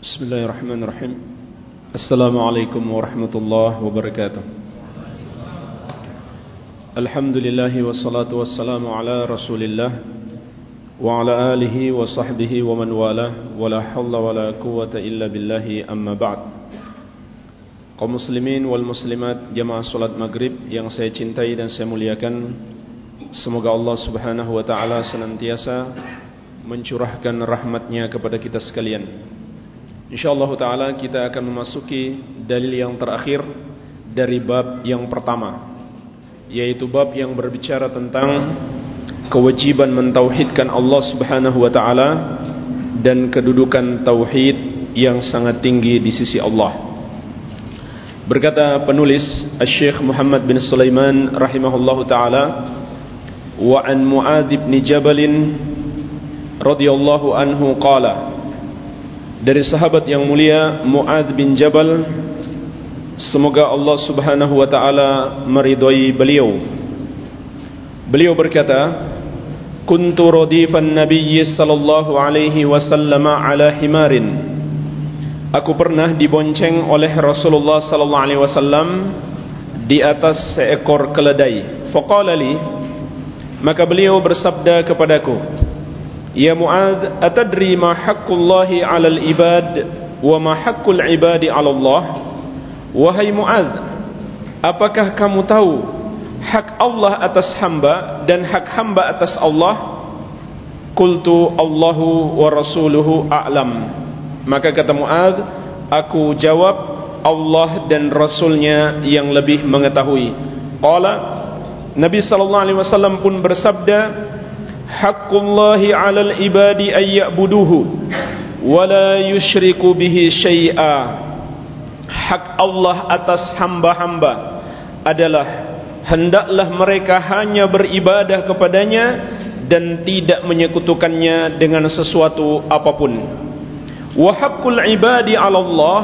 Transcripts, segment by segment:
بسم الله الرحمن الرحيم السلام عليكم ورحمة الله وبركاته الحمد لله والصلاة والسلام على رسول الله وعلى آله وصحبه ومن والاه ولا حول ولا قوة إلا بالله أما بعد kaum muslimin wal muslimat jamaah salat maghrib yang saya cintai dan saya muliakan semoga Allah subhanahu wa ta'ala senantiasa mencurahkan rahmatnya kepada kita sekalian InsyaAllah ta'ala kita akan memasuki dalil yang terakhir dari bab yang pertama Yaitu bab yang berbicara tentang kewajiban mentauhidkan Allah subhanahu wa ta'ala Dan kedudukan tauhid yang sangat tinggi di sisi Allah. Berkata penulis Syekh Muhammad bin Sulaiman rahimahullahu taala wa an Muadz bin Jabal radhiyallahu anhu qala dari sahabat yang mulia Muadz bin Jabal semoga Allah Subhanahu wa taala meridhai beliau beliau berkata kuntu radifan nabiy sallallahu alaihi wasallam ala himarin Aku pernah dibonceng oleh Rasulullah sallallahu alaihi wasallam di atas seekor keledai. Faqala li maka beliau bersabda kepadaku, "Ya Muadz, atadri ma haqqullahi 'alal ibad wa ma haqqul ibadi 'ala Allah?" Wahai Muadz, apakah kamu tahu hak Allah atas hamba dan hak hamba atas Allah? Qultu Allahu wa rasuluhu a'lam. Maka kata Mu'ad Aku jawab Allah dan Rasulnya yang lebih mengetahui Qala Nabi SAW pun bersabda Hakkullahi alal ibadi ayya'buduhu Wala yushriku bihi syai'a. Hak Allah atas hamba-hamba Adalah Hendaklah mereka hanya beribadah kepadanya Dan tidak menyekutukannya dengan sesuatu apapun. Wa haqqul ibadi 'ala Allah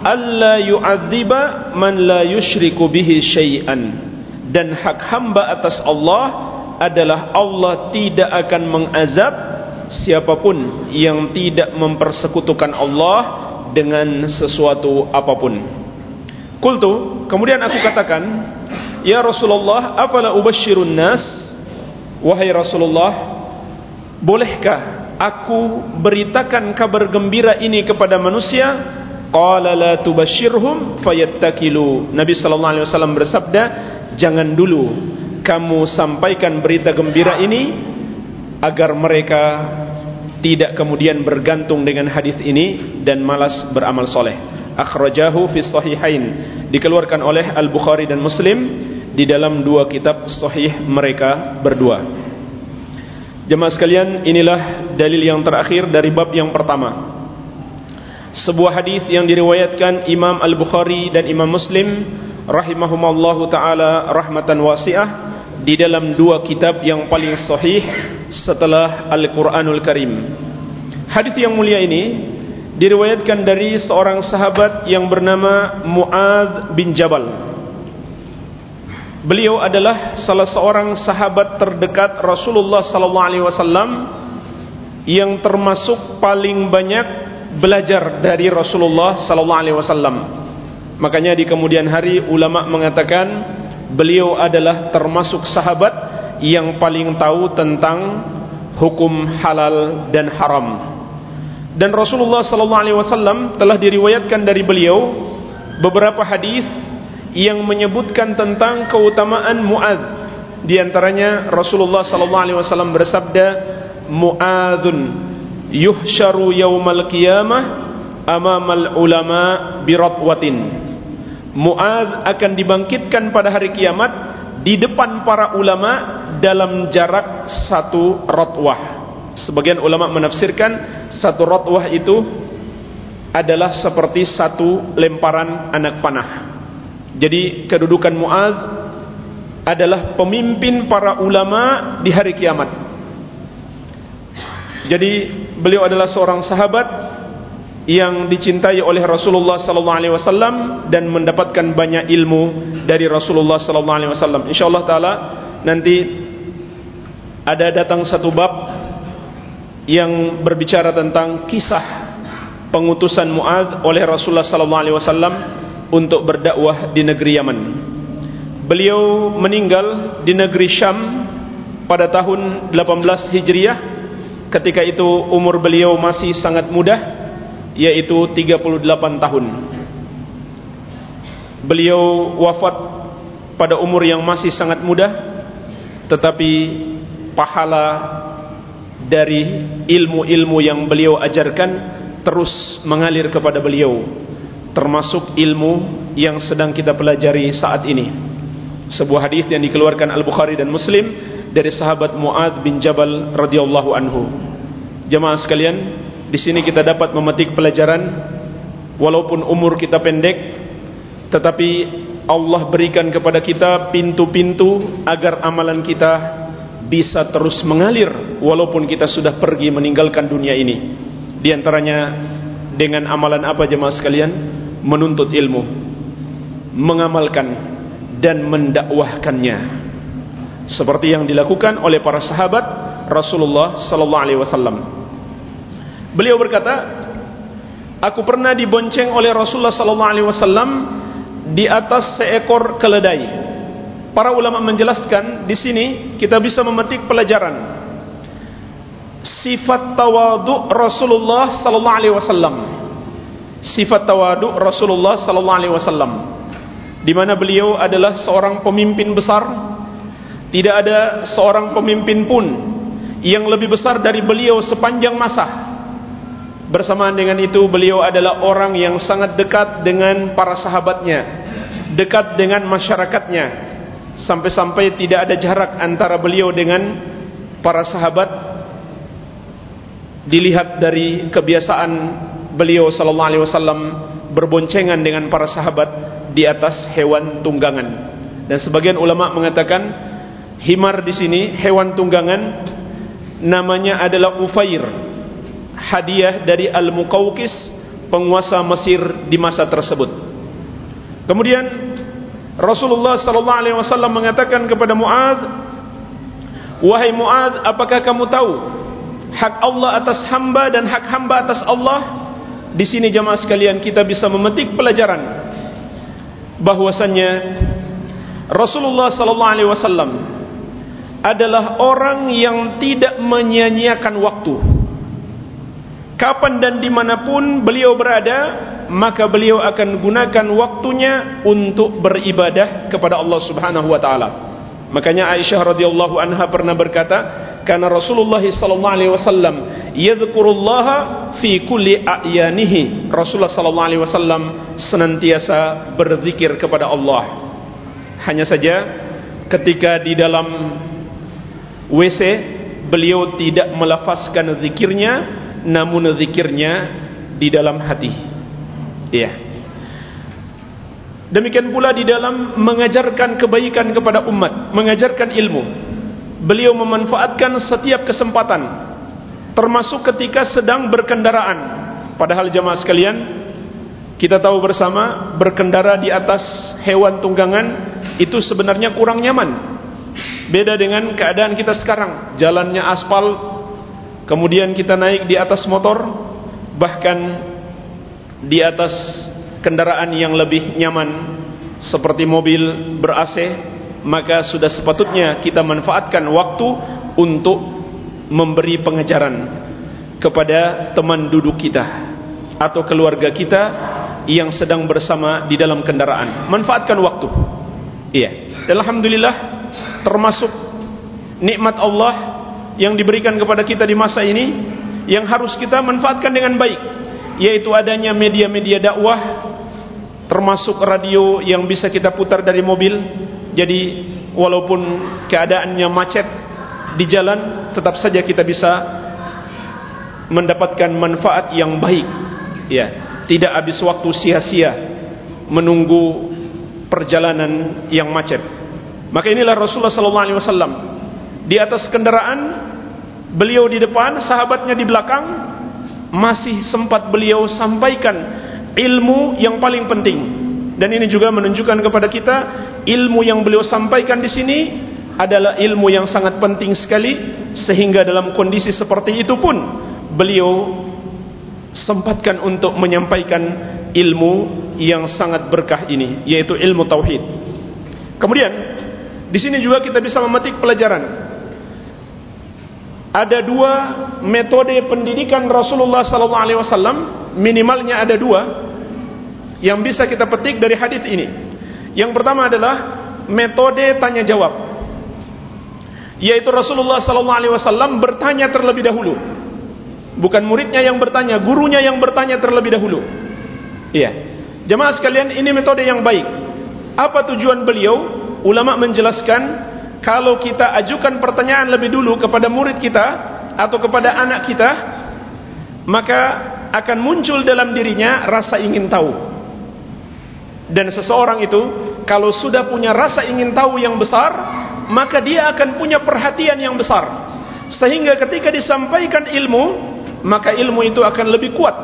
alla yu'adziba man la yusyriku bihi syai'an. Dan hak hamba atas Allah adalah Allah tidak akan mengazab siapapun yang tidak mempersekutukan Allah dengan sesuatu apapun. Qultu kemudian aku katakan ya Rasulullah afala ubasyirun nas? Wahai Rasulullah bolehkah aku beritakan kabar gembira ini kepada manusia? Qala la tubashshirhum fayattakilu. Nabi wasallam bersabda jangan dulu kamu sampaikan berita gembira ini agar mereka tidak kemudian bergantung dengan hadis ini dan malas beramal soleh. Akhrajahu fi sahihain. Dikeluarkan oleh al-bukhari dan muslim di dalam dua kitab sahih mereka berdua. Jemaah sekalian, inilah dalil yang terakhir dari bab yang pertama. Sebuah hadis yang diriwayatkan Imam Al-Bukhari dan Imam Muslim rahimahumallahu taala rahmatan wasi'ah di dalam dua kitab yang paling sahih setelah Al-Qur'anul Karim. Hadis yang mulia ini diriwayatkan dari seorang sahabat yang bernama Muadz bin Jabal Beliau adalah salah seorang sahabat terdekat Rasulullah sallallahu alaihi wasallam yang termasuk paling banyak belajar dari Rasulullah sallallahu alaihi wasallam. Makanya di kemudian hari ulama mengatakan beliau adalah termasuk sahabat yang paling tahu tentang hukum halal dan haram. Dan Rasulullah sallallahu alaihi wasallam telah diriwayatkan dari beliau beberapa hadis yang menyebutkan tentang keutamaan Muad. Di antaranya Rasulullah sallallahu alaihi wasallam bersabda, "Muadzun yuhsyaru yaumal qiyamah amamal ulama biratwatin." Muad akan dibangkitkan pada hari kiamat di depan para ulama dalam jarak satu ratwah. Sebagian ulama menafsirkan satu ratwah itu adalah seperti satu lemparan anak panah. Jadi kedudukan Muaz adalah pemimpin para ulama di hari kiamat. Jadi beliau adalah seorang sahabat yang dicintai oleh Rasulullah sallallahu alaihi wasallam dan mendapatkan banyak ilmu dari Rasulullah sallallahu alaihi wasallam. Insyaallah taala nanti ada datang satu bab yang berbicara tentang kisah pengutusan Muad oleh Rasulullah sallallahu alaihi wasallam untuk berdakwah di negeri Yaman. Beliau meninggal di negeri Syam pada tahun 18 Hijriah ketika itu umur beliau masih sangat muda yaitu 38 tahun. Beliau wafat pada umur yang masih sangat muda tetapi pahala dari ilmu-ilmu yang beliau ajarkan terus mengalir kepada beliau termasuk ilmu yang sedang kita pelajari saat ini sebuah hadis yang dikeluarkan Al-Bukhari dan Muslim dari sahabat Muad bin Jabal radhiyallahu anhu jemaah sekalian di sini kita dapat memetik pelajaran walaupun umur kita pendek tetapi Allah berikan kepada kita pintu-pintu agar amalan kita bisa terus mengalir walaupun kita sudah pergi meninggalkan dunia ini di antaranya dengan amalan apa jemaah sekalian? Menuntut ilmu, mengamalkan dan mendakwahkannya. Seperti yang dilakukan oleh para sahabat Rasulullah sallallahu alaihi wasallam. Beliau berkata, "Aku pernah dibonceng oleh Rasulullah sallallahu alaihi wasallam di atas seekor keledai." Para ulama menjelaskan di sini kita bisa memetik pelajaran sifat tawadu Rasulullah sallallahu alaihi wasallam. Sifat tawadu Rasulullah sallallahu alaihi wasallam. Di mana beliau adalah seorang pemimpin besar. Tidak ada seorang pemimpin pun yang lebih besar dari beliau sepanjang masa. Bersamaan dengan itu beliau adalah orang yang sangat dekat dengan para sahabatnya, dekat dengan masyarakatnya. Sampai-sampai tidak ada jarak antara beliau dengan para sahabat. Dilihat dari kebiasaan beliau wasallam berboncengan dengan para sahabat di atas hewan tunggangan. Dan sebagian ulama mengatakan himar di sini hewan tunggangan namanya adalah Ufair hadiah dari Al-Muqawqis penguasa Mesir di masa tersebut. Kemudian Rasulullah sallallahu alaihi wasallam mengatakan kepada Muaz wahai Muaz apakah kamu tahu hak Allah atas hamba dan hak hamba atas Allah? Di sini jemaah sekalian kita bisa memetik pelajaran bahwasannya Rasulullah sallallahu alaihi wasallam adalah orang yang tidak menyia-nyiakan waktu kapan dan dimanapun beliau berada maka beliau akan gunakan waktunya untuk beribadah kepada Allah subhanahu wa ta'ala. Makanya Aisyah radhiyallahu anha pernah berkata karena Rasulullah sallallahu alaihi wasallam yadhkurullaha fi kulli a'yanihi. Rasulullah sallallahu alaihi wasallam senantiasa berzikir kepada Allah. Hanya saja ketika di dalam WC beliau tidak melafazkan zikirnya namun zikirnya di dalam hati. Iya. Demikian pula di dalam mengajarkan kebaikan kepada umat mengajarkan ilmu. Beliau memanfaatkan setiap kesempatan termasuk ketika sedang berkendaraan. Padahal jemaah sekalian kita tahu bersama berkendara di atas hewan tunggangan itu sebenarnya kurang nyaman. Beda dengan keadaan kita sekarang jalannya aspal kemudian kita naik di atas motor bahkan di atas kendaraan yang lebih nyaman seperti mobil ber-AC maka sudah sepatutnya kita manfaatkan waktu untuk memberi pengejaran kepada teman duduk kita atau keluarga kita yang sedang bersama di dalam kendaraan. Manfaatkan waktu. Iya. Dan alhamdulillah termasuk nikmat Allah yang diberikan kepada kita di masa ini yang harus kita manfaatkan dengan baik yaitu adanya media-media dakwah termasuk radio yang bisa kita putar dari mobil. Jadi walaupun keadaannya macet di jalan tetap saja kita bisa mendapatkan manfaat yang baik. Ya tidak habis waktu sia-sia menunggu perjalanan yang macet. Maka inilah Rasulullah sallallahu alaihi wasallam. Di atas kendaraan beliau di depan sahabatnya di belakang masih sempat beliau sampaikan ilmu yang paling penting dan ini juga menunjukkan kepada kita ilmu yang beliau sampaikan di sini adalah ilmu yang sangat penting sekali sehingga dalam kondisi seperti itu pun beliau sempatkan untuk menyampaikan ilmu yang sangat berkah ini yaitu ilmu tauhid. Kemudian di sini juga kita bisa memetik pelajaran. Ada dua metode pendidikan Rasulullah sallallahu alaihi wasallam, minimalnya ada dua yang bisa kita petik dari hadis ini. Yang pertama adalah metode tanya jawab. Yaitu Rasulullah sallallahu alaihi wasallam bertanya terlebih dahulu bukan muridnya yang bertanya, gurunya yang bertanya terlebih dahulu. Iya. Jemaah sekalian, ini metode yang baik. Apa tujuan beliau? Ulama menjelaskan kalau kita ajukan pertanyaan lebih dulu kepada murid kita atau kepada anak kita, maka akan muncul dalam dirinya rasa ingin tahu. Dan seseorang itu kalau sudah punya rasa ingin tahu yang besar, maka dia akan punya perhatian yang besar. Sehingga ketika disampaikan ilmu, maka ilmu itu akan lebih kuat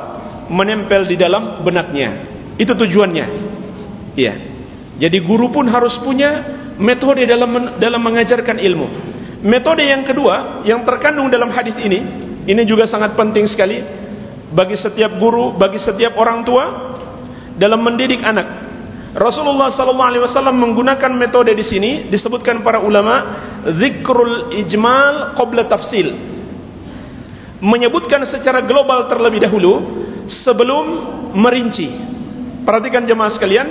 menempel di dalam benaknya. Itu tujuannya. Iya. Jadi guru pun harus punya metode dalam dalam mengajarkan ilmu. Metode yang kedua yang terkandung dalam hadis ini, ini juga sangat penting sekali bagi setiap guru, bagi setiap orang tua dalam mendidik anak. Rasulullah sallallahu alaihi wasallam menggunakan metode di sini disebutkan para ulama zikrul ijmal qabla tafsil menyebutkan secara global terlebih dahulu sebelum merinci. Perhatikan jemaah sekalian,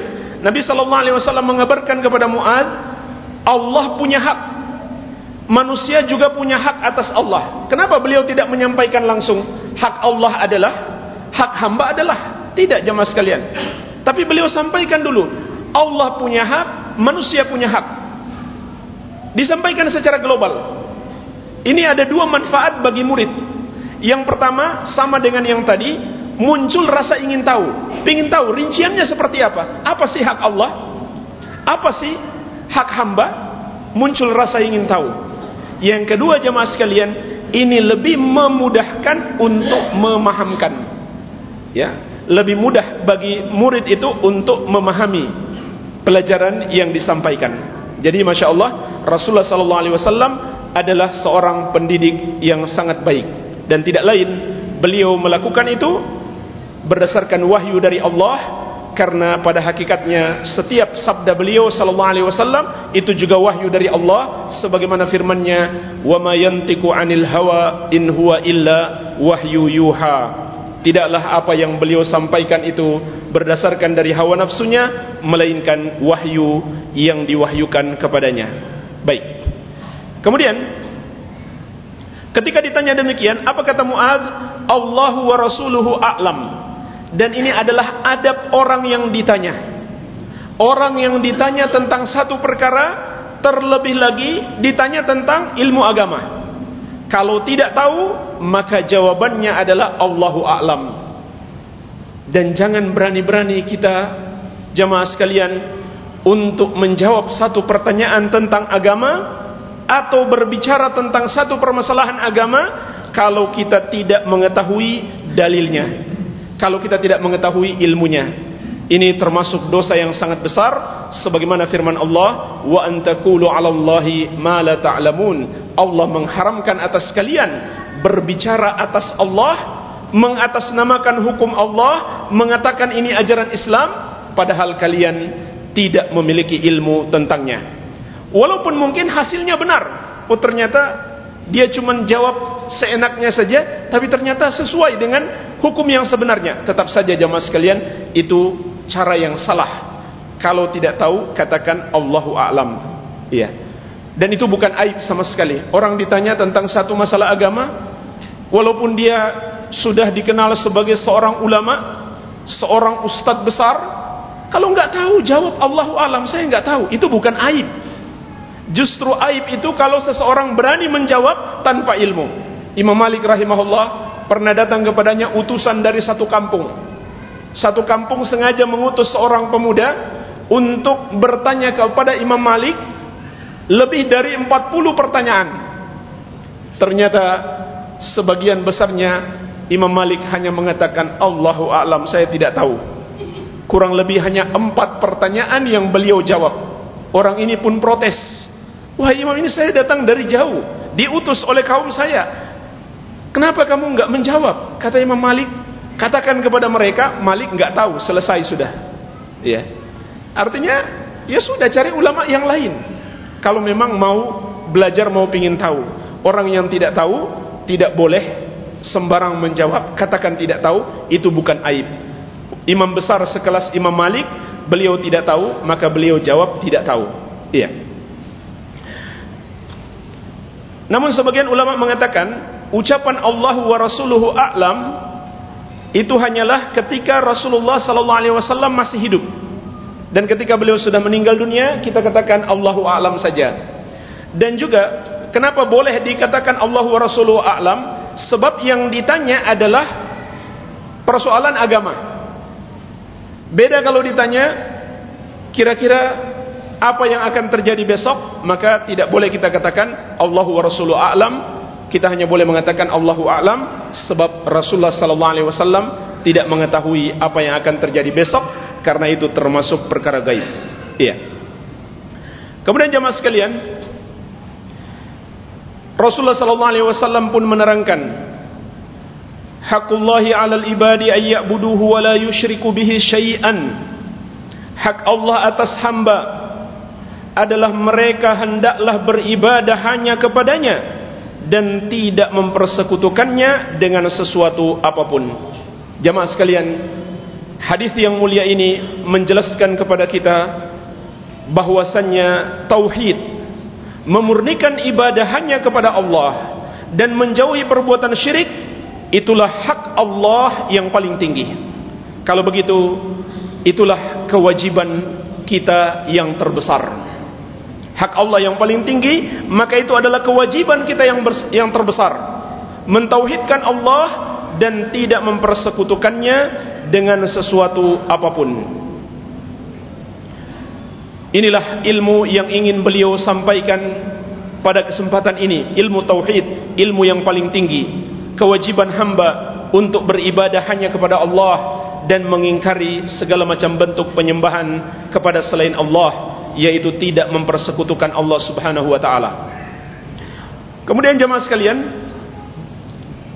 Nabi sallallahu alaihi wasallam mengabarkan kepada Muad, Allah punya hak. Manusia juga punya hak atas Allah. Kenapa beliau tidak menyampaikan langsung hak Allah adalah hak hamba adalah tidak jemaah sekalian. Tapi beliau sampaikan dulu, Allah punya hak, manusia punya hak. Disampaikan secara global. Ini ada dua manfaat bagi murid yang pertama sama dengan yang tadi muncul rasa ingin tahu, ingin tahu rinciannya seperti apa? Apa sih hak Allah? Apa sih hak hamba? Muncul rasa ingin tahu. Yang kedua jemaah sekalian, ini lebih memudahkan untuk memahamkan. Ya, lebih mudah bagi murid itu untuk memahami pelajaran yang disampaikan. Jadi masya Allah Rasulullah Sallallahu Alaihi Wasallam adalah seorang pendidik yang sangat baik dan tidak lain beliau melakukan itu berdasarkan wahyu dari Allah karena pada hakikatnya setiap sabda beliau sallallahu alaihi wasallam itu juga wahyu dari Allah sebagaimana firman-Nya wa ma yantiqu 'anil hawa in huwa illa wahyu yuha tidaklah apa yang beliau sampaikan itu berdasarkan dari hawa nafsunya melainkan wahyu yang diwahyukan kepadanya baik kemudian Ketika ditanya demikian, apa kata Muad? Allahu wa rasuluhu a'lam. Dan ini adalah adab orang yang ditanya. Orang yang ditanya tentang satu perkara, terlebih lagi ditanya tentang ilmu agama. Kalau tidak tahu, maka jawabannya adalah Allahu a'lam. Dan jangan berani-berani kita jemaah sekalian untuk menjawab satu pertanyaan tentang agama atau berbicara tentang satu permasalahan agama kalau kita tidak mengetahui dalilnya kalau kita tidak mengetahui ilmunya ini termasuk dosa yang sangat besar sebagaimana firman Allah wa antakulu 'ala Allahi ma la ta'lamun Allah mengharamkan atas kalian berbicara atas Allah mengatasnamakan hukum Allah mengatakan ini ajaran Islam padahal kalian tidak memiliki ilmu tentangnya Walaupun mungkin hasilnya benar. Oh ternyata dia cuma jawab seenaknya saja. Tapi ternyata sesuai dengan hukum yang sebenarnya. Tetap saja jamaah sekalian. Itu cara yang salah. Kalau tidak tahu katakan Allahu A'lam. Iya. Dan itu bukan aib sama sekali. Orang ditanya tentang satu masalah agama. Walaupun dia sudah dikenal sebagai seorang ulama. Seorang ustadz besar. Kalau enggak tahu jawab Allahu A'lam. Saya enggak tahu. Itu bukan aib. Justru aib itu kalau seseorang berani menjawab tanpa ilmu. Imam Malik rahimahullah pernah datang kepadanya utusan dari satu kampung. Satu kampung sengaja mengutus seorang pemuda untuk bertanya kepada Imam Malik lebih dari 40 pertanyaan. Ternyata sebagian besarnya Imam Malik hanya mengatakan Allahu a'lam saya tidak tahu. Kurang lebih hanya empat pertanyaan yang beliau jawab. Orang ini pun protes. Wahai imam ini saya datang dari jauh. Diutus oleh kaum saya. Kenapa kamu enggak menjawab? Kata Imam Malik. Katakan kepada mereka, Malik enggak tahu, selesai sudah. Ya. Artinya, ya sudah cari ulama yang lain. Kalau memang mau belajar, mau ingin tahu. Orang yang tidak tahu, tidak boleh sembarang menjawab, katakan tidak tahu, itu bukan aib. Imam besar sekelas Imam Malik, beliau tidak tahu, maka beliau jawab tidak tahu. Iya. Namun sebagian ulama mengatakan, ucapan Allah wa Rasuluhu a'lam itu hanyalah ketika Rasulullah sallallahu alaihi wasallam masih hidup. Dan ketika beliau sudah meninggal dunia, kita katakan Allahu a'lam saja. Dan juga kenapa boleh dikatakan Allahu wa Rasuluhu a'lam? Sebab yang ditanya adalah persoalan agama. Beda kalau ditanya kira-kira apa yang akan terjadi besok, maka tidak boleh kita katakan Allahu wa Rasuluhu a'lam. Kita hanya boleh mengatakan Allahu a'lam sebab Rasulullah sallallahu alaihi wasallam tidak mengetahui apa yang akan terjadi besok karena itu termasuk perkara gaib. Iya. Kemudian jemaah sekalian, Rasulullah sallallahu alaihi wasallam pun menerangkan Hakullahi 'alal ibadi ay ya'buduhu wa la yusyriku bihi syai'an. Hak Allah atas hamba adalah mereka hendaklah beribadah hanya kepadanya dan tidak mempersekutukannya dengan sesuatu apapun. Jemaah sekalian, hadis yang mulia ini menjelaskan kepada kita bahwasannya tauhid memurnikan ibadah hanya kepada Allah dan menjauhi perbuatan syirik itulah hak Allah yang paling tinggi. Kalau begitu, itulah kewajiban kita yang terbesar. Hak Allah yang paling tinggi, maka itu adalah kewajiban kita yang yang terbesar. Mentauhidkan Allah dan tidak mempersekutukannya dengan sesuatu apapun. Inilah ilmu yang ingin beliau sampaikan pada kesempatan ini, ilmu tauhid, ilmu yang paling tinggi. Kewajiban hamba untuk beribadah hanya kepada Allah dan mengingkari segala macam bentuk penyembahan kepada selain Allah, yaitu tidak mempersekutukan Allah Subhanahu wa taala. Kemudian jemaah sekalian,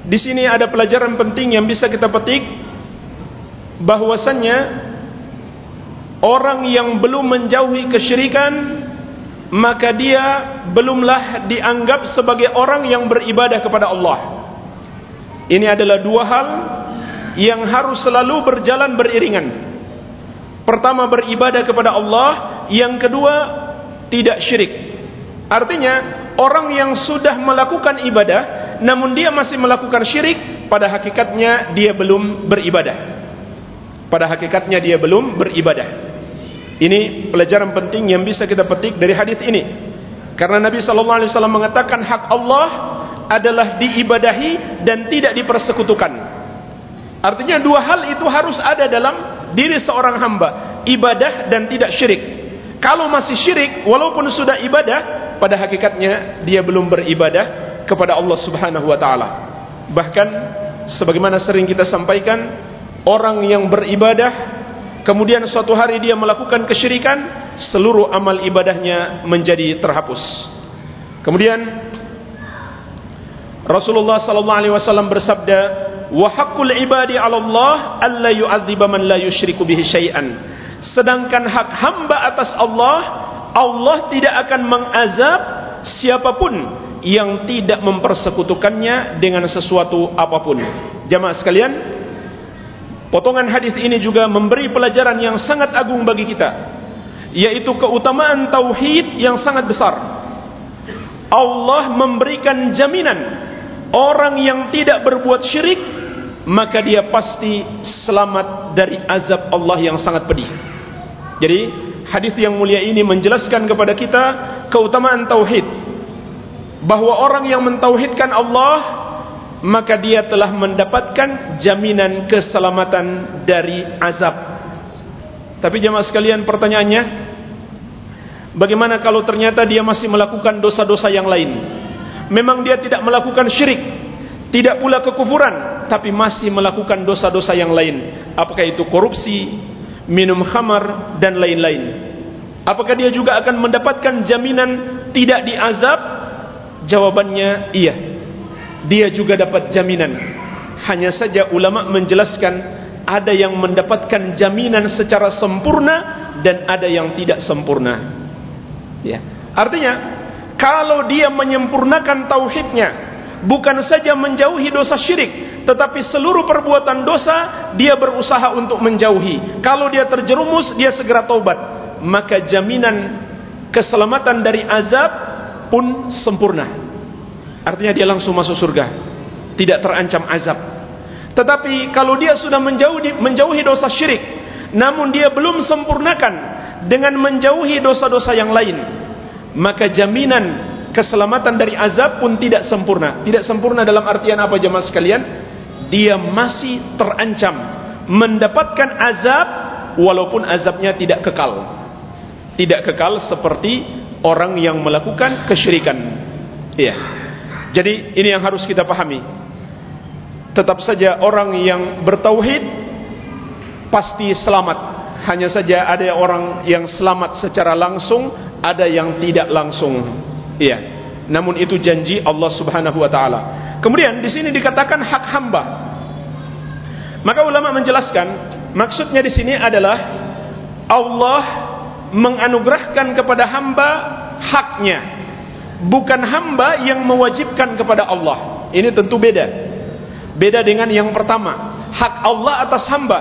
di sini ada pelajaran penting yang bisa kita petik bahwasannya orang yang belum menjauhi kesyirikan maka dia belumlah dianggap sebagai orang yang beribadah kepada Allah. Ini adalah dua hal yang harus selalu berjalan beriringan. Pertama beribadah kepada Allah, yang kedua tidak syirik. Artinya orang yang sudah melakukan ibadah namun dia masih melakukan syirik, pada hakikatnya dia belum beribadah. Pada hakikatnya dia belum beribadah. Ini pelajaran penting yang bisa kita petik dari hadis ini. Karena Nabi wasallam mengatakan hak Allah adalah diibadahi dan tidak dipersekutukan. Artinya dua hal itu harus ada dalam diri seorang hamba, ibadah dan tidak syirik. Kalau masih syirik walaupun sudah ibadah, pada hakikatnya dia belum beribadah kepada Allah Subhanahu wa taala. Bahkan sebagaimana sering kita sampaikan, orang yang beribadah kemudian suatu hari dia melakukan kesyirikan seluruh amal ibadahnya menjadi terhapus kemudian Rasulullah sallallahu alaihi wasallam bersabda wa haqqul ibadi 'ala Allah alla yu'adziba man la yusyriku bihi syai'an sedangkan hak hamba atas Allah Allah tidak akan mengazab siapapun yang tidak mempersekutukannya dengan sesuatu apapun jamaah sekalian Potongan hadis ini juga memberi pelajaran yang sangat agung bagi kita, yaitu keutamaan tauhid yang sangat besar. Allah memberikan jaminan orang yang tidak berbuat syirik maka dia pasti selamat dari azab Allah yang sangat pedih. Jadi hadis yang mulia ini menjelaskan kepada kita keutamaan tauhid bahwa orang yang mentauhidkan Allah maka dia telah mendapatkan jaminan keselamatan dari azab. Tapi jemaah sekalian pertanyaannya, bagaimana kalau ternyata dia masih melakukan dosa-dosa yang lain? Memang dia tidak melakukan syirik, tidak pula kekufuran, tapi masih melakukan dosa-dosa yang lain. Apakah itu korupsi, minum khamar dan lain-lain? Apakah dia juga akan mendapatkan jaminan tidak diazab? Jawabannya iya dia juga dapat jaminan hanya saja ulama menjelaskan ada yang mendapatkan jaminan secara sempurna dan ada yang tidak sempurna ya artinya kalau dia menyempurnakan tauhidnya bukan saja menjauhi dosa syirik tetapi seluruh perbuatan dosa dia berusaha untuk menjauhi. Kalau dia terjerumus dia segera taubat. Maka jaminan keselamatan dari azab pun sempurna. Artinya dia langsung masuk surga. Tidak terancam azab. Tetapi kalau dia sudah menjauhi, menjauhi dosa syirik namun dia belum sempurnakan dengan menjauhi dosa-dosa yang lain maka jaminan keselamatan dari azab pun tidak sempurna. Tidak sempurna dalam artian apa jemaah sekalian dia masih terancam mendapatkan azab walaupun azabnya tidak kekal tidak kekal seperti orang yang melakukan kesyirikan. Iya. Jadi ini yang harus kita pahami. Tetap saja orang yang bertauhid pasti selamat. Hanya saja ada orang yang selamat secara langsung, ada yang tidak langsung. Iya. Namun itu janji Allah Subhanahu wa taala. Kemudian di sini dikatakan hak hamba. Maka ulama menjelaskan maksudnya di sini adalah Allah menganugerahkan kepada hamba haknya. Bukan hamba yang mewajibkan kepada Allah. Ini tentu beda. Beda dengan yang pertama. Hak Allah atas hamba.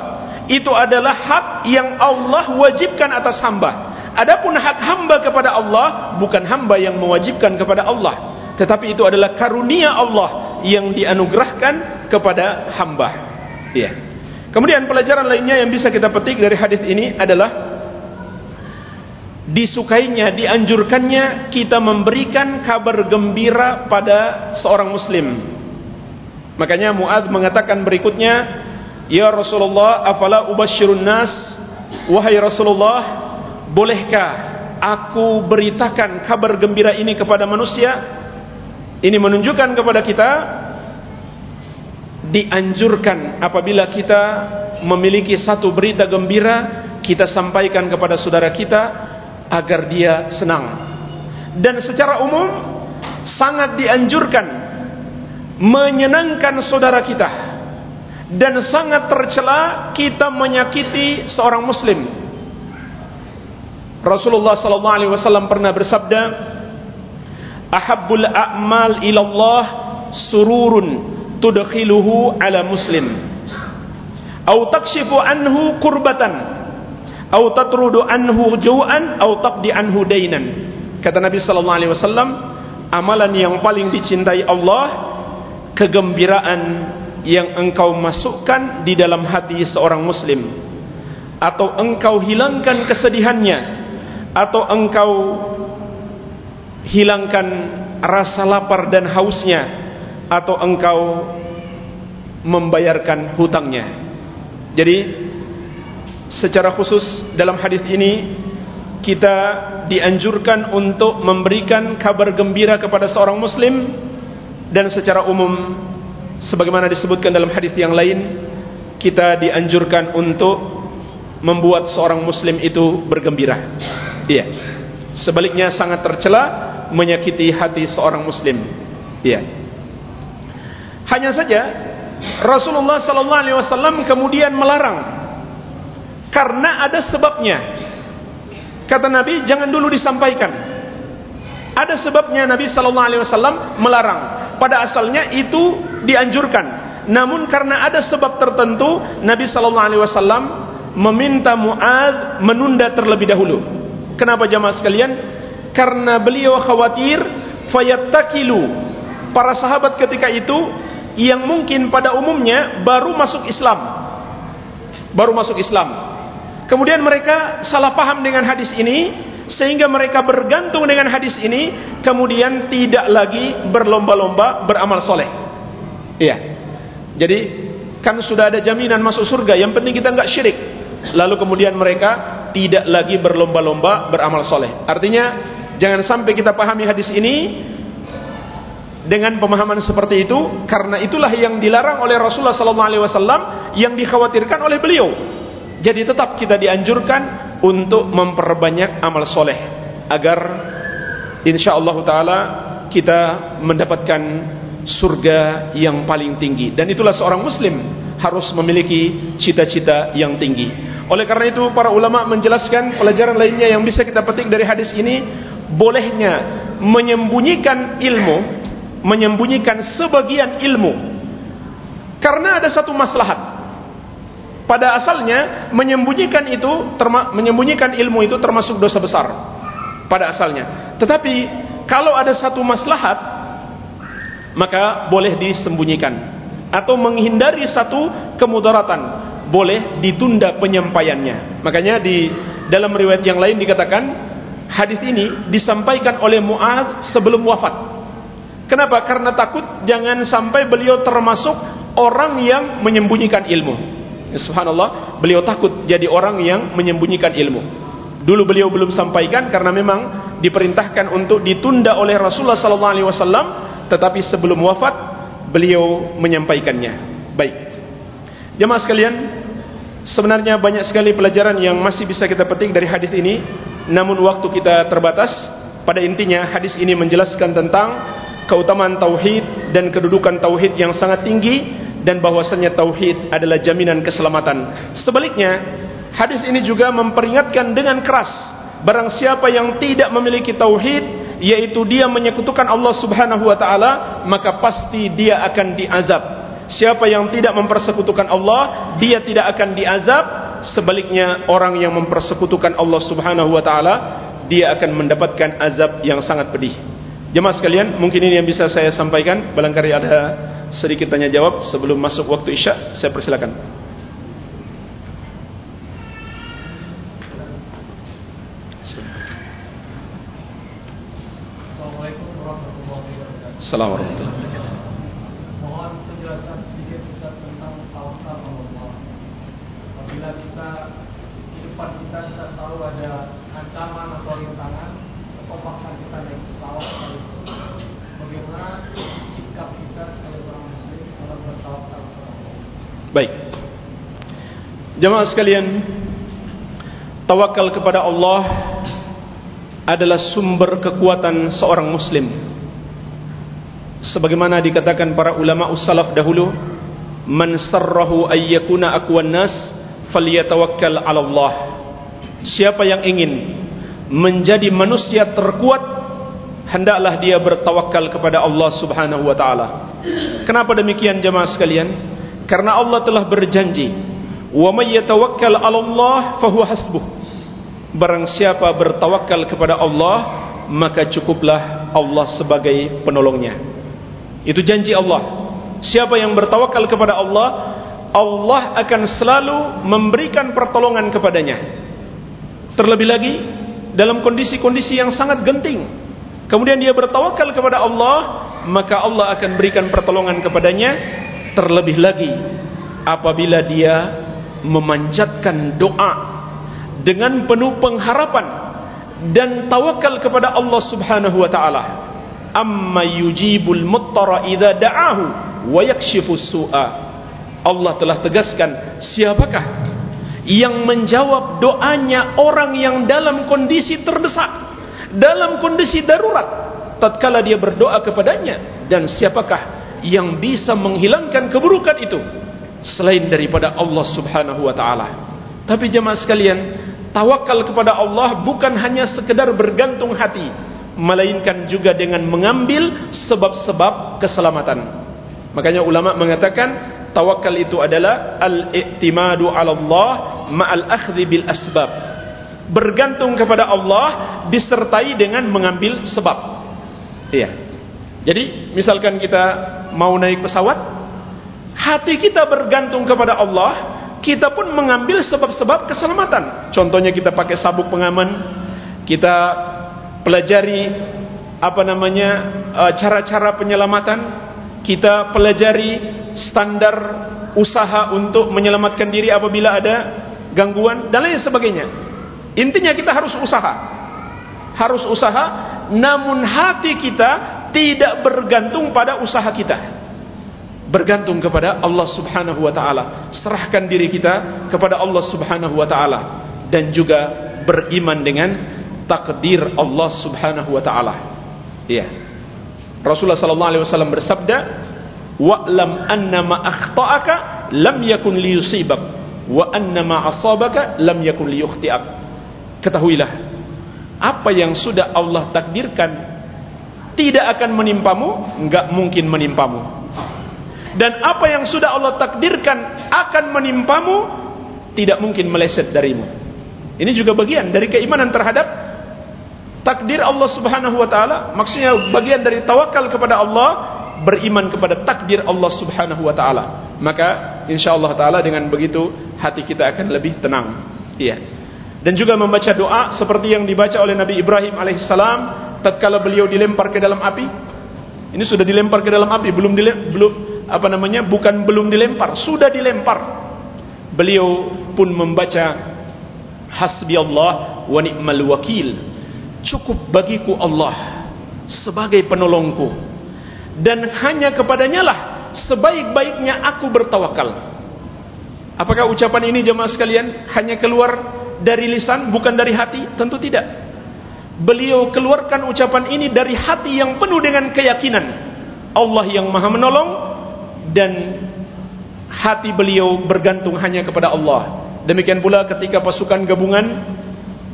Itu adalah hak yang Allah wajibkan atas hamba. Adapun hak hamba kepada Allah bukan hamba yang mewajibkan kepada Allah. Tetapi itu adalah karunia Allah yang dianugerahkan kepada hamba ya kemudian pelajaran lainnya yang bisa kita petik dari hadis ini adalah disukainya, dianjurkannya kita memberikan kabar gembira pada seorang muslim. Makanya Muad mengatakan berikutnya, Ya Rasulullah, afala ubashirun nas, wahai Rasulullah, bolehkah aku beritakan kabar gembira ini kepada manusia? Ini menunjukkan kepada kita dianjurkan apabila kita memiliki satu berita gembira kita sampaikan kepada saudara kita agar dia senang. Dan secara umum sangat dianjurkan menyenangkan saudara kita dan sangat tercela kita menyakiti seorang muslim. Rasulullah sallallahu alaihi wasallam pernah bersabda ahabbul a'mal ila Allah sururun tudkhiluhu ala muslim. Au takshifu anhu kurbatan au tatrudu anhu ju'an au taqdi anhu dainan. Kata Nabi sallallahu alaihi wasallam amalan yang paling dicintai Allah kegembiraan yang engkau masukkan di dalam hati seorang muslim. Atau engkau hilangkan kesedihannya. Atau engkau hilangkan rasa lapar dan hausnya atau engkau membayarkan hutangnya. Jadi secara khusus dalam hadis ini kita dianjurkan untuk memberikan kabar gembira kepada seorang muslim dan secara umum sebagaimana disebutkan dalam hadis yang lain kita dianjurkan untuk membuat seorang muslim itu bergembira. Iya. Sebaliknya sangat tercela menyakiti hati seorang muslim. Iya. Hanya saja Rasulullah sallallahu alaihi wasallam kemudian melarang. Karena ada sebabnya. Kata Nabi jangan dulu disampaikan. Ada sebabnya Nabi sallallahu alaihi wasallam melarang. Pada asalnya itu dianjurkan. Namun karena ada sebab tertentu Nabi sallallahu alaihi wasallam meminta Muad menunda terlebih dahulu. Kenapa jemaah sekalian karena beliau khawatir fayattakilu para sahabat ketika itu yang mungkin pada umumnya baru masuk Islam baru masuk Islam Kemudian mereka salah paham dengan hadis ini sehingga mereka bergantung dengan hadis ini kemudian tidak lagi berlomba-lomba beramal soleh. Iya. Jadi kan sudah ada jaminan masuk surga. Yang penting kita enggak syirik. Lalu kemudian mereka tidak lagi berlomba-lomba beramal soleh. Artinya jangan sampai kita pahami hadis ini dengan pemahaman seperti itu karena itulah yang dilarang oleh Rasulullah SAW yang dikhawatirkan oleh beliau. Jadi tetap kita dianjurkan untuk memperbanyak amal soleh agar insyaallah taala kita mendapatkan surga yang paling tinggi. Dan itulah seorang muslim harus memiliki cita-cita yang tinggi. Oleh karena itu para ulama menjelaskan pelajaran lainnya yang bisa kita petik dari hadis ini bolehnya menyembunyikan ilmu menyembunyikan sebagian ilmu. Karena ada satu maslahat. Pada asalnya menyembunyikan itu menyembunyikan ilmu itu termasuk dosa besar. Pada asalnya. Tetapi kalau ada satu maslahat maka boleh disembunyikan. Atau menghindari satu kemudaratan boleh ditunda penyampaiannya. Makanya di dalam riwayat yang lain dikatakan hadis ini disampaikan oleh Mu'ad sebelum wafat. Kenapa? karena takut jangan sampai beliau termasuk orang yang menyembunyikan ilmu. Subhanallah beliau takut jadi orang yang menyembunyikan ilmu. Dulu beliau belum sampaikan karena memang diperintahkan untuk ditunda oleh Rasulullah wasallam tetapi sebelum wafat beliau menyampaikannya. Baik. Jemaah sekalian sebenarnya banyak sekali pelajaran yang masih bisa kita petik dari hadis ini. Namun waktu kita terbatas. Pada intinya hadis ini menjelaskan tentang keutamaan tauhid dan kedudukan tauhid yang sangat tinggi dan bahwasanya tauhid adalah jaminan keselamatan. Sebaliknya hadis ini juga memperingatkan dengan keras barang siapa yang tidak memiliki tauhid yaitu dia menyekutukan Allah Subhanahu wa taala maka pasti dia akan diazab siapa yang tidak mempersekutukan Allah dia tidak akan diazab. Sebaliknya orang yang mempersekutukan Allah Subhanahu wa taala dia akan mendapatkan azab yang sangat pedih. Jemaah sekalian mungkin ini yang bisa saya sampaikan. Barangkali ada sedikit tanya jawab sebelum masuk waktu isya saya persilakan. Assalamualaikum warahmatullahi wabarakatuh. Mohon penjelasan sedikit Ustaz tentang tawakal Allah. Apabila kita kehidupan kita kita tahu ada ancaman atau rintangan, terpaksa kita naik pesawat bagaimana sikap kita sebagai orang muslim dalam bertawakal? Baik. Jemaah sekalian, tawakal kepada Allah adalah sumber kekuatan seorang muslim sebagaimana dikatakan para ulama ussalaf dahulu man sarrahu ayyakuna aqwan nas falyatawakkal 'ala Allah siapa yang ingin menjadi manusia terkuat hendaklah dia bertawakal kepada Allah Subhanahu wa taala. Kenapa demikian jemaah sekalian? Karena Allah telah berjanji wa may yatawakkal 'ala Allah fahuwa hasbuh. Barang siapa bertawakal kepada Allah maka cukuplah Allah sebagai penolongnya. Itu janji Allah. Siapa yang bertawakal kepada Allah, Allah akan selalu memberikan pertolongan kepadanya. Terlebih lagi dalam kondisi-kondisi yang sangat genting. Kemudian dia bertawakal kepada Allah, maka Allah akan berikan pertolongan kepadanya. Terlebih lagi apabila dia memanjatkan doa dengan penuh pengharapan dan tawakal kepada Allah Subhanahu wa taala amma yujibul muttara idza da'ahu wa yakshifu su'a Allah telah tegaskan siapakah yang menjawab doanya orang yang dalam kondisi terdesak dalam kondisi darurat? Tatkala dia berdoa kepadanya dan siapakah yang bisa menghilangkan keburukan itu? Selain daripada Allah Subhanahu wa taala. Tapi jemaah sekalian tawakal kepada Allah bukan hanya sekedar bergantung hati melainkan juga dengan mengambil sebab-sebab keselamatan. Makanya ulama mengatakan tawakal itu adalah al-i'timadu 'ala Allah ma'al akhdhi bil asbab. Bergantung kepada Allah disertai dengan mengambil sebab. Iya. Jadi misalkan kita mau naik pesawat, hati kita bergantung kepada Allah, kita pun mengambil sebab-sebab keselamatan. Contohnya kita pakai sabuk pengaman, kita pelajari apa namanya uh, cara-cara penyelamatan kita pelajari standar usaha untuk menyelamatkan diri apabila ada gangguan dan lain sebagainya intinya kita harus usaha harus usaha namun hati kita tidak bergantung pada usaha kita bergantung kepada Allah Subhanahu wa taala serahkan diri kita kepada Allah Subhanahu wa taala dan juga beriman dengan takdir Allah Subhanahu wa taala. Iya. Rasulullah sallallahu alaihi wasallam bersabda, wa'lam anna ma akhta'aka lam yakun liyusibak. Wa anna ma asabaka lam yakun liyukhti'ak. Ketahuilah apa yang sudah Allah takdirkan tidak akan menimpamu enggak mungkin menimpamu. Dan apa yang sudah Allah takdirkan akan menimpamu tidak mungkin meleset darimu. Ini juga bagian dari keimanan terhadap takdir Allah Subhanahu wa taala. Maksudnya bagian dari tawakal kepada Allah beriman kepada takdir Allah Subhanahu wa taala. Maka insyaallah taala dengan begitu hati kita akan lebih tenang. Iya. Dan juga membaca doa seperti yang dibaca oleh Nabi Ibrahim alaihissalam tatkala beliau dilempar ke dalam api. Ini sudah dilempar ke dalam api, belum belum apa namanya? Bukan belum dilempar, sudah dilempar. Beliau pun membaca Hasbi Allah wa ni'mal wakil. Cukup bagiku Allah sebagai penolongku dan hanya kepadanya lah sebaik-baiknya aku bertawakal. Apakah ucapan ini jemaah sekalian hanya keluar dari lisan bukan dari hati? Tentu tidak. Beliau keluarkan ucapan ini dari hati yang penuh dengan keyakinan Allah yang Maha menolong dan hati beliau bergantung hanya kepada Allah. Demikian pula ketika pasukan gabungan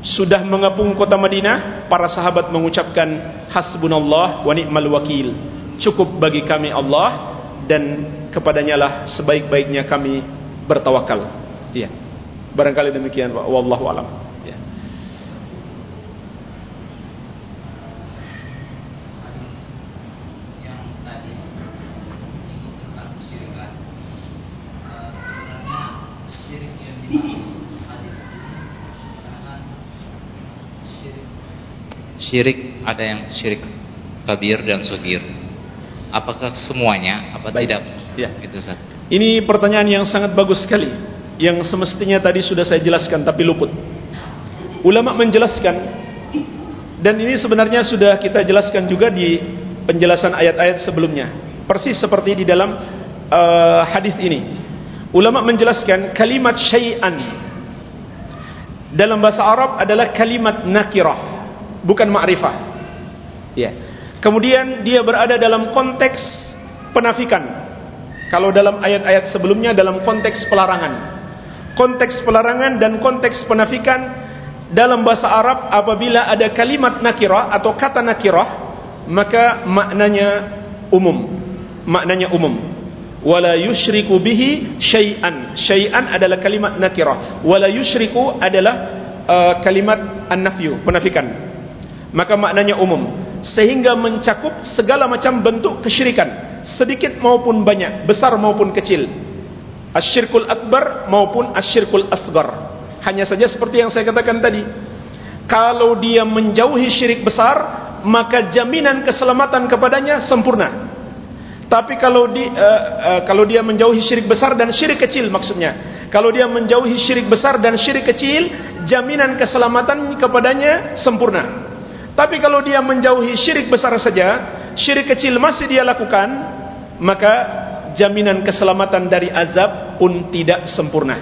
sudah mengepung kota Madinah, para sahabat mengucapkan hasbunallah wa ni'mal wakil cukup bagi kami Allah dan kepadanya lah sebaik-baiknya kami bertawakal. Iya. Barangkali demikian wallahu alam. Ya. Syirik ada yang syirik kabir dan sugir apakah semuanya? Apa Baik. tidak? Ya. Gitu Ustaz. Ini pertanyaan yang sangat bagus sekali. Yang semestinya tadi sudah saya jelaskan tapi luput. Ulama menjelaskan dan ini sebenarnya sudah kita jelaskan juga di penjelasan ayat-ayat sebelumnya. Persis seperti di dalam uh, hadis ini. Ulama menjelaskan kalimat syai'an dalam bahasa Arab adalah kalimat nakirah bukan ma'rifah ya. Kemudian dia berada dalam konteks penafikan. Kalau dalam ayat-ayat sebelumnya dalam konteks pelarangan. Konteks pelarangan dan konteks penafikan dalam bahasa Arab apabila ada kalimat nakirah atau kata nakirah maka maknanya umum. Maknanya umum. Wala yushriku bihi syai'an. Syai'an adalah kalimat nakirah. Wala yushriku adalah uh, kalimat an-nafyu, penafikan. Maka maknanya umum sehingga mencakup segala macam bentuk kesyirikan sedikit maupun banyak besar maupun kecil. Asyirkul akbar maupun asyirkul asgar hanya saja seperti yang saya katakan tadi kalau dia menjauhi syirik besar maka jaminan keselamatan kepadanya sempurna. Tapi kalau di, uh, uh, kalau dia menjauhi syirik besar dan syirik kecil maksudnya kalau dia menjauhi syirik besar dan syirik kecil jaminan keselamatan kepadanya sempurna tapi kalau dia menjauhi syirik besar saja, syirik kecil masih dia lakukan, maka jaminan keselamatan dari azab pun tidak sempurna.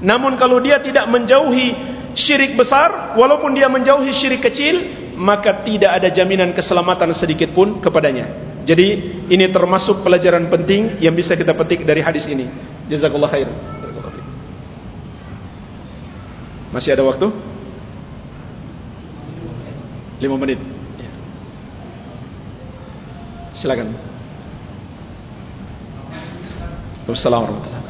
Namun kalau dia tidak menjauhi syirik besar, walaupun dia menjauhi syirik kecil, maka tidak ada jaminan keselamatan sedikit pun kepadanya. Jadi ini termasuk pelajaran penting yang bisa kita petik dari hadis ini. Jazakallah khair. Masih ada waktu? Lima menit. Ya. Silakan. Wassalamualaikum warahmatullahi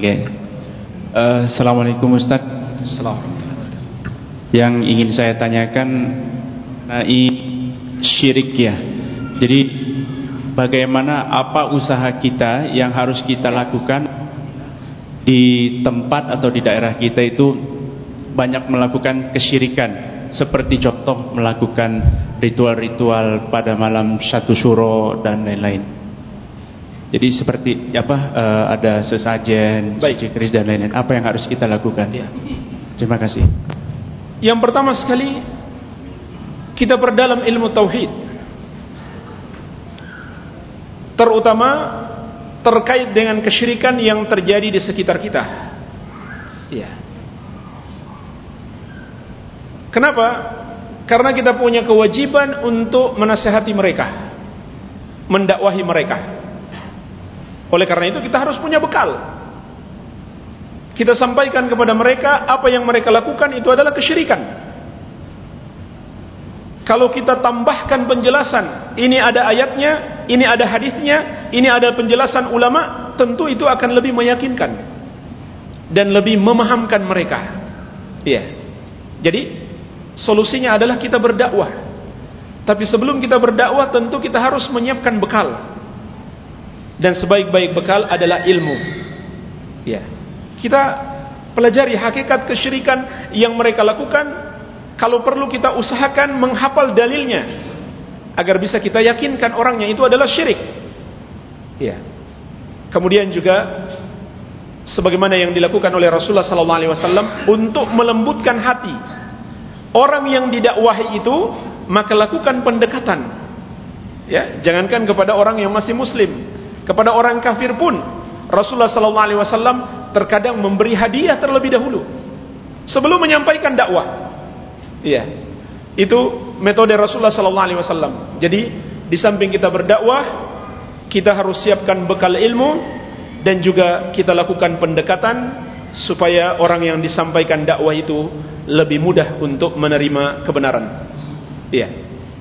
Okay. Uh, Assalamualaikum Ustaz Assalamualaikum Yang ingin saya tanyakan Mengenai syirik ya. Jadi bagaimana apa usaha kita yang harus kita lakukan di tempat atau di daerah kita itu banyak melakukan kesyirikan seperti contoh melakukan ritual-ritual pada malam satu suro dan lain-lain. Jadi seperti apa uh, ada sesajen, baik keris dan lain-lain. Apa yang harus kita lakukan? Ya. Terima kasih. Yang pertama sekali kita berdalam ilmu tauhid terutama terkait dengan kesyirikan yang terjadi di sekitar kita. Ya. Kenapa? Karena kita punya kewajiban untuk menasehati mereka, mendakwahi mereka. Oleh karena itu kita harus punya bekal. Kita sampaikan kepada mereka apa yang mereka lakukan itu adalah kesyirikan. Kalau kita tambahkan penjelasan, ini ada ayatnya, ini ada hadisnya, ini ada penjelasan ulama, tentu itu akan lebih meyakinkan dan lebih memahamkan mereka. Iya. Jadi solusinya adalah kita berdakwah. Tapi sebelum kita berdakwah, tentu kita harus menyiapkan bekal. Dan sebaik-baik bekal adalah ilmu. Iya. Kita pelajari hakikat kesyirikan yang mereka lakukan kalau perlu kita usahakan menghafal dalilnya agar bisa kita yakinkan orangnya itu adalah syirik. Ya. Kemudian juga sebagaimana yang dilakukan oleh Rasulullah sallallahu alaihi wasallam untuk melembutkan hati orang yang didakwahi itu maka lakukan pendekatan. Ya, jangankan kepada orang yang masih muslim, kepada orang kafir pun Rasulullah sallallahu alaihi wasallam terkadang memberi hadiah terlebih dahulu sebelum menyampaikan dakwah. Iya. Itu metode Rasulullah sallallahu alaihi wasallam. Jadi di samping kita berdakwah, kita harus siapkan bekal ilmu dan juga kita lakukan pendekatan supaya orang yang disampaikan dakwah itu lebih mudah untuk menerima kebenaran. Iya.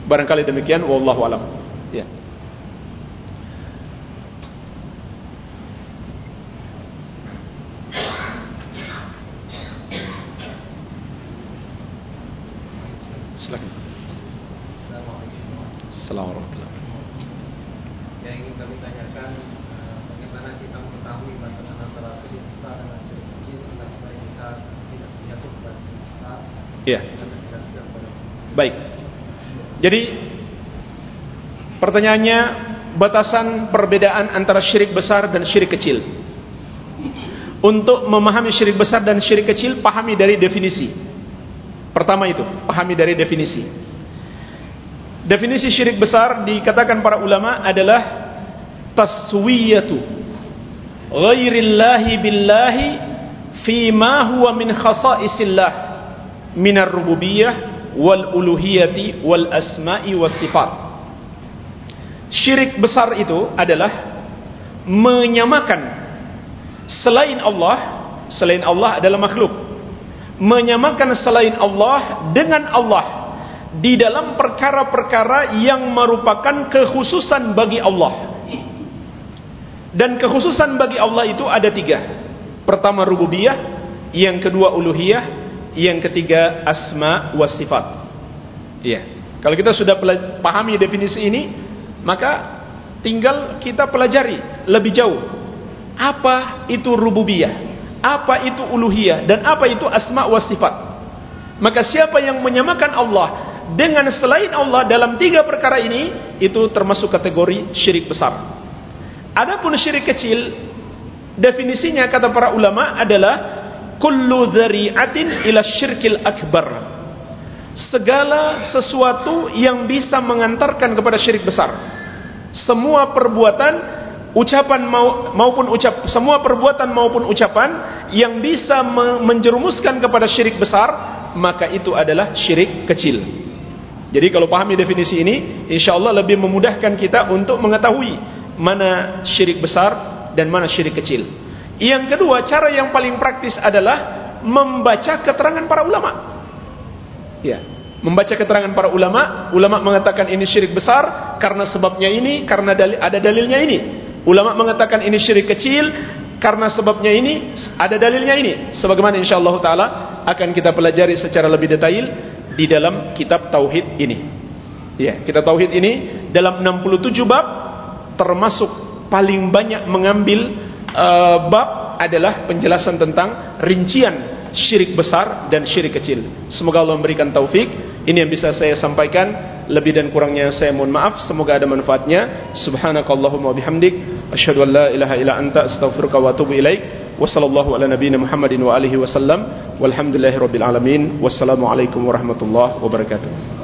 Barangkali demikian wallahu alam. Iya. Assalamualaikum Yang ingin kami tanyakan uh, Bagaimana kita mengetahui Batasan antara syirik besar dengan syirik kecil Agar supaya kita tidak terjatuh pada syirik besar Ya. Baik. Jadi Pertanyaannya Batasan perbedaan antara syirik besar dan syirik kecil. Untuk memahami syirik besar dan syirik kecil Pahami dari definisi. Pertama itu Pahami dari definisi Definisi syirik besar dikatakan para ulama adalah taswiyatu ghairillahi billahi fi ma huwa min khasa'isillah min ar-rububiyyah wal uluhiyati wal asma'i was sifat. Syirik besar itu adalah menyamakan selain Allah, selain Allah adalah makhluk. Menyamakan selain Allah dengan Allah di dalam perkara-perkara yang merupakan kekhususan bagi Allah. Dan kekhususan bagi Allah itu ada tiga. Pertama rububiyah, yang kedua uluhiyah, yang ketiga asma wa sifat. Iya. Kalau kita sudah pahami definisi ini, maka tinggal kita pelajari lebih jauh. Apa itu rububiyah? Apa itu uluhiyah? Dan apa itu asma wa sifat? Maka siapa yang menyamakan Allah dengan selain Allah dalam tiga perkara ini itu termasuk kategori syirik besar. Adapun syirik kecil definisinya kata para ulama adalah kullu dzari'atin ila syirkil akbar. Segala sesuatu yang bisa mengantarkan kepada syirik besar. Semua perbuatan ucapan maupun ucap semua perbuatan maupun ucapan yang bisa menjerumuskan kepada syirik besar maka itu adalah syirik kecil. Jadi kalau pahami definisi ini, insya Allah lebih memudahkan kita untuk mengetahui mana syirik besar dan mana syirik kecil. Yang kedua, cara yang paling praktis adalah membaca keterangan para ulama. Ya, membaca keterangan para ulama. Ulama mengatakan ini syirik besar karena sebabnya ini, karena ada dalilnya ini. Ulama mengatakan ini syirik kecil karena sebabnya ini, ada dalilnya ini. Sebagaimana insya Allah Taala akan kita pelajari secara lebih detail di dalam kitab tauhid ini. Ya, kitab tauhid ini dalam 67 bab termasuk paling banyak mengambil uh, bab adalah penjelasan tentang rincian syirik besar dan syirik kecil. Semoga Allah memberikan taufik. Ini yang bisa saya sampaikan. Lebih dan kurangnya saya mohon maaf. Semoga ada manfaatnya. Subhanakallahumma bihamdik. Asyhadu an la ilaha illa anta astaghfiruka wa atubu ilaik. Wassallallahu ala nabiyina Muhammadin wa alihi wasallam. Walhamdulillahi rabbil alamin. Wassalamualaikum warahmatullahi wabarakatuh.